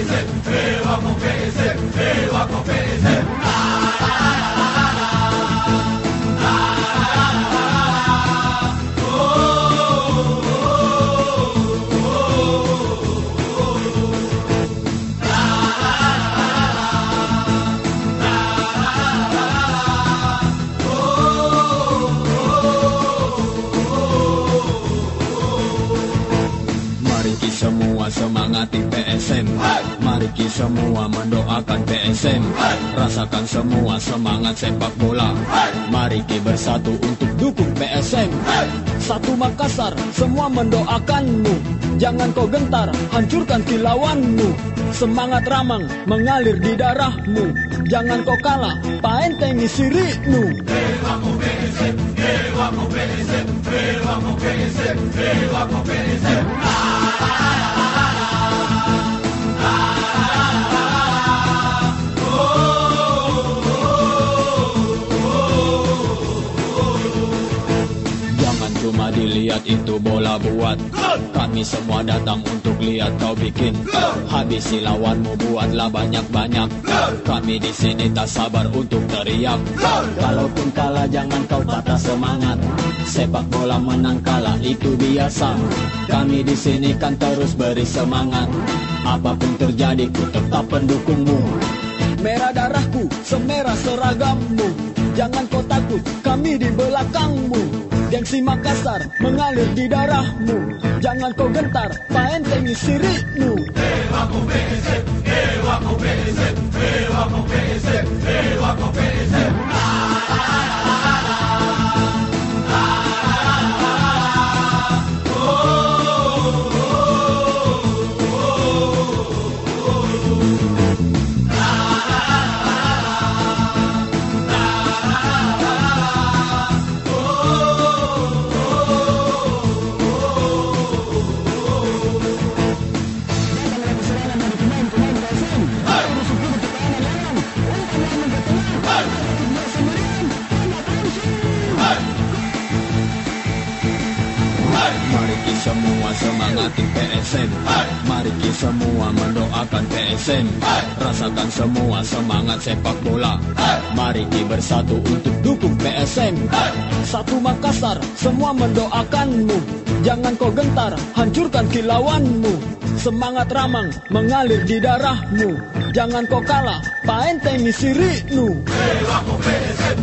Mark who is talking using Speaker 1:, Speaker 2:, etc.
Speaker 1: convencer, eu a convencer, eu a convencer. Mari kita semua sama semangati PSM Mari kita semua mendoakan PSM Rasakan semua semangat sepak bola. Mari kita bersatu untuk
Speaker 2: dukung
Speaker 1: PSM
Speaker 2: Satu Makassar, semua mendoakanmu. Jangan kau gentar, hancurkan kilauanmu. Semangat ramang mengalir di darahmu. Jangan kau kalah, paentengi sirikmu. Vamos PSM, vamos PSM, vamos PSM, vamos PSM.
Speaker 1: Dilihat itu bola buat. Kami semua datang untuk lihat kau bikin. Habisi lawanmu buatlah banyak-banyak. Kami di sini tak sabar untuk teriak. Kalaupun kalah jangan kau patah semangat. Sepak bola menang kalah itu biasa. Kami di sini kan terus beri semangat. Apa pun terjadi ku tetap pendukungmu.
Speaker 2: Merah darahku, semerah seragammu. Jangan kau takut, kami di belakangmu Gengsi Makassar mengalir di darahmu. Jangan kau gentar, paentengi sirikmu Vamos PSM, vamos PSM, vamos
Speaker 1: semua semangati PSM Mari kita semua mendoakan PSM Rasakan semua semangat sepak bola. Mari kita bersatu untuk
Speaker 2: dukung PSM Satu Makassar, semua mendoakanmu. Jangan kau gentar, hancurkan kilauanmu. Semangat ramang mengalir di darahmu. Jangan kau kalah, vamos PSM, vamos PSM.